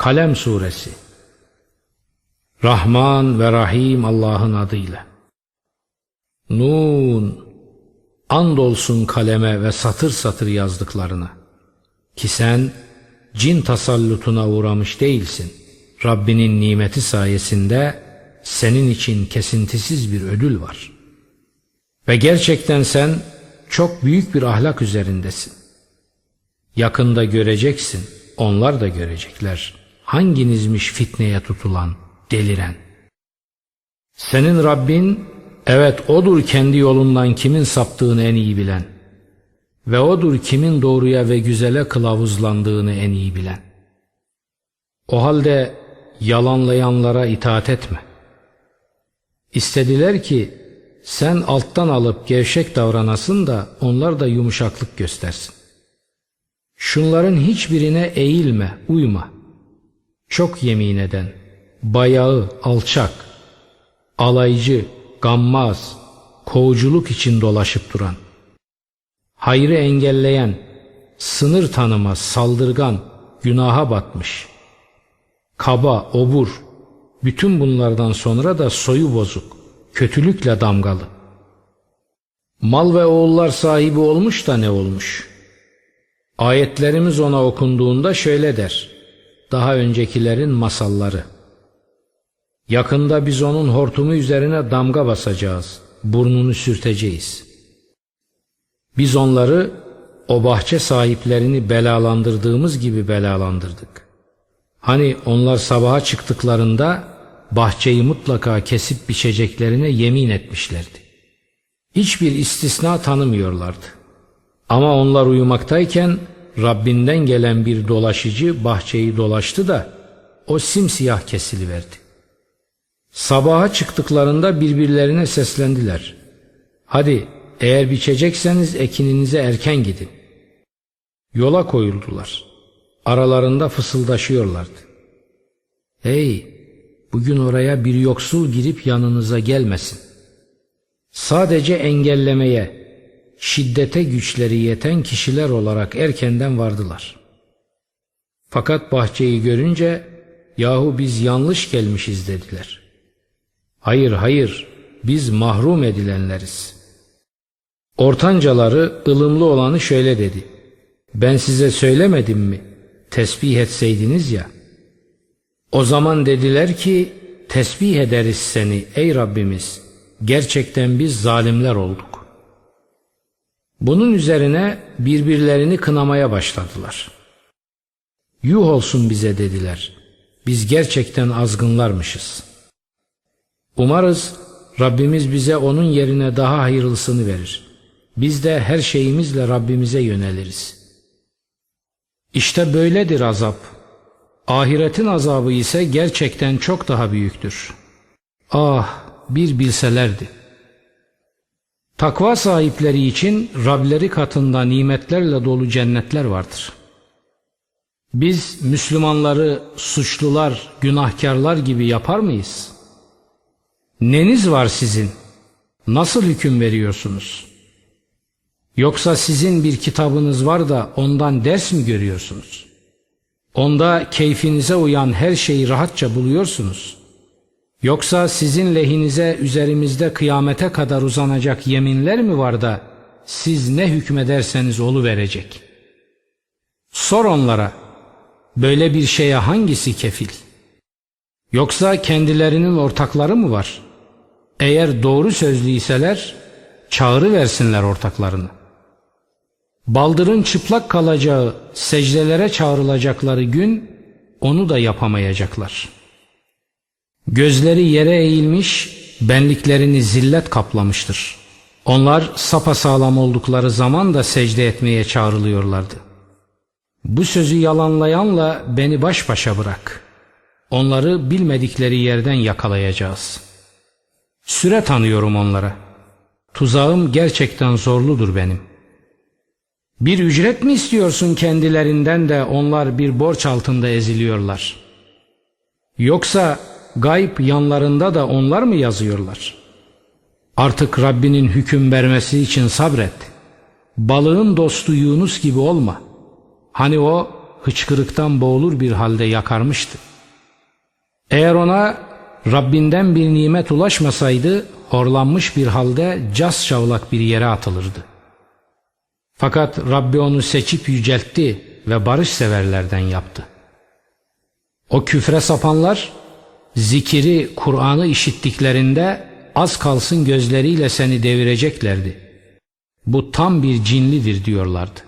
Kalem Suresi Rahman ve Rahim Allah'ın adıyla. Nun Andolsun kaleme ve satır satır yazdıklarına. Ki sen cin tasallutuna uğramış değilsin. Rabbinin nimeti sayesinde senin için kesintisiz bir ödül var. Ve gerçekten sen çok büyük bir ahlak üzerindesin. Yakında göreceksin, onlar da görecekler. Hanginizmiş fitneye tutulan, deliren. Senin Rabbin, evet odur kendi yolundan kimin saptığını en iyi bilen. Ve odur kimin doğruya ve güzele kılavuzlandığını en iyi bilen. O halde yalanlayanlara itaat etme. İstediler ki sen alttan alıp gevşek davranasın da onlar da yumuşaklık göstersin. Şunların hiçbirine eğilme, uyma. Çok yemin eden, bayağı, alçak, alaycı, gammaz, kovuculuk için dolaşıp duran, hayrı engelleyen, sınır tanımaz, saldırgan, günaha batmış, kaba, obur, bütün bunlardan sonra da soyu bozuk, kötülükle damgalı. Mal ve oğullar sahibi olmuş da ne olmuş? Ayetlerimiz ona okunduğunda şöyle der. Daha öncekilerin masalları. Yakında biz onun hortumu üzerine damga basacağız. Burnunu sürteceğiz. Biz onları o bahçe sahiplerini belalandırdığımız gibi belalandırdık. Hani onlar sabaha çıktıklarında bahçeyi mutlaka kesip biçeceklerine yemin etmişlerdi. Hiçbir istisna tanımıyorlardı. Ama onlar uyumaktayken Rabbinden gelen bir dolaşıcı bahçeyi dolaştı da o simsiyah kesiliverdi. Sabaha çıktıklarında birbirlerine seslendiler. Hadi eğer biçecekseniz ekininize erken gidin. Yola koyuldular. Aralarında fısıldaşıyorlardı. Hey bugün oraya bir yoksul girip yanınıza gelmesin. Sadece engellemeye, şiddete güçleri yeten kişiler olarak erkenden vardılar. Fakat bahçeyi görünce yahu biz yanlış gelmişiz dediler. Hayır hayır biz mahrum edilenleriz. Ortancaları ılımlı olanı şöyle dedi. Ben size söylemedim mi? Tesbih etseydiniz ya. O zaman dediler ki tesbih ederiz seni ey Rabbimiz. Gerçekten biz zalimler olduk. Bunun üzerine birbirlerini kınamaya başladılar. Yuh olsun bize dediler. Biz gerçekten azgınlarmışız. Umarız Rabbimiz bize onun yerine daha hayırlısını verir. Biz de her şeyimizle Rabbimize yöneliriz. İşte böyledir azap. Ahiretin azabı ise gerçekten çok daha büyüktür. Ah bir bilselerdi. Takva sahipleri için Rableri katında nimetlerle dolu cennetler vardır. Biz Müslümanları suçlular, günahkarlar gibi yapar mıyız? Neniz var sizin? Nasıl hüküm veriyorsunuz? Yoksa sizin bir kitabınız var da ondan ders mi görüyorsunuz? Onda keyfinize uyan her şeyi rahatça buluyorsunuz. Yoksa sizin lehinize üzerimizde kıyamete kadar uzanacak yeminler mi var da siz ne hükmederseniz olu verecek? Sor onlara böyle bir şeye hangisi kefil? Yoksa kendilerinin ortakları mı var? Eğer doğru sözlüyseler çağrı versinler ortaklarını. Baldırın çıplak kalacağı, secdelere çağrılacakları gün onu da yapamayacaklar. Gözleri yere eğilmiş, benliklerini zillet kaplamıştır. Onlar sapasağlam oldukları zaman da secde etmeye çağrılıyorlardı. Bu sözü yalanlayanla beni baş başa bırak. Onları bilmedikleri yerden yakalayacağız. Süre tanıyorum onlara. Tuzağım gerçekten zorludur benim. Bir ücret mi istiyorsun kendilerinden de onlar bir borç altında eziliyorlar? Yoksa gayb yanlarında da onlar mı yazıyorlar? Artık Rabbinin hüküm vermesi için sabret. Balığın dostu Yunus gibi olma. Hani o hıçkırıktan boğulur bir halde yakarmıştı. Eğer ona Rabbinden bir nimet ulaşmasaydı horlanmış bir halde cas şavlak bir yere atılırdı. Fakat Rabbi onu seçip yüceltti ve barış severlerden yaptı. O küfre sapanlar zikiri, Kur'an'ı işittiklerinde az kalsın gözleriyle seni devireceklerdi. Bu tam bir cinlidir diyorlardı.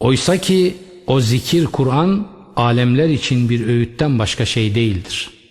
Oysa ki o zikir Kur'an alemler için bir öğütten başka şey değildir.''